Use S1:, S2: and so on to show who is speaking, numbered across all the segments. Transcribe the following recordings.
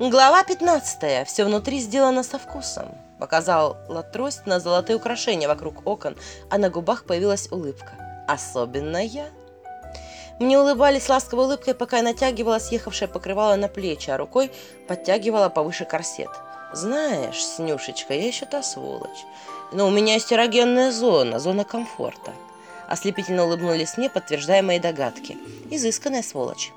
S1: Глава 15. Все внутри сделано со вкусом. Показала трость на золотые украшения вокруг окон, а на губах появилась улыбка. Особенно я. Мне улыбались ласковой улыбкой, пока я натягивала съехавшее покрывало на плечи, а рукой подтягивала повыше корсет. Знаешь, Снюшечка, я еще та сволочь. Но у меня есть эрогенная зона, зона комфорта. Ослепительно улыбнулись мне, подтверждая мои догадки. Изысканная сволочь.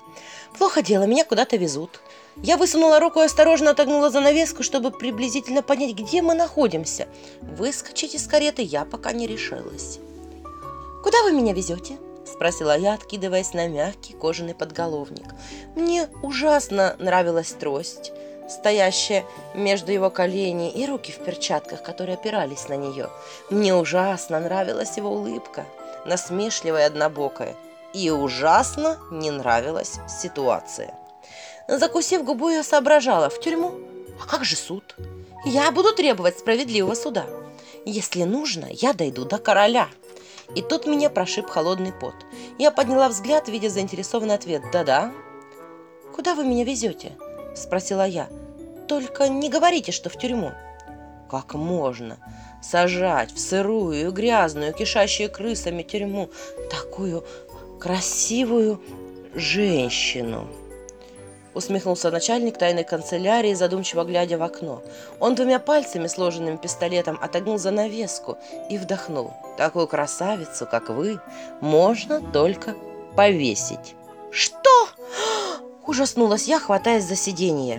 S1: Плохо дело, меня куда-то везут. Я высунула руку и осторожно отогнула занавеску, чтобы приблизительно понять, где мы находимся. Выскочить из кареты я пока не решилась. «Куда вы меня везете?» – спросила я, откидываясь на мягкий кожаный подголовник. Мне ужасно нравилась трость, стоящая между его коленей, и руки в перчатках, которые опирались на нее. Мне ужасно нравилась его улыбка, насмешливая и однобокая. И ужасно не нравилась ситуация. Закусив губу, я соображала. В тюрьму? А как же суд? Я буду требовать справедливого суда. Если нужно, я дойду до короля. И тут меня прошиб холодный пот. Я подняла взгляд, видя заинтересованный ответ. «Да-да». «Куда вы меня везете?» – спросила я. «Только не говорите, что в тюрьму». «Как можно сажать в сырую и грязную, кишащую крысами тюрьму такую красивую женщину?» Усмехнулся начальник тайной канцелярии, задумчиво глядя в окно. Он двумя пальцами, сложенным пистолетом, отогнул занавеску и вдохнул. «Такую красавицу, как вы, можно только повесить». «Что?» Ужаснулась я, хватаясь за сиденье.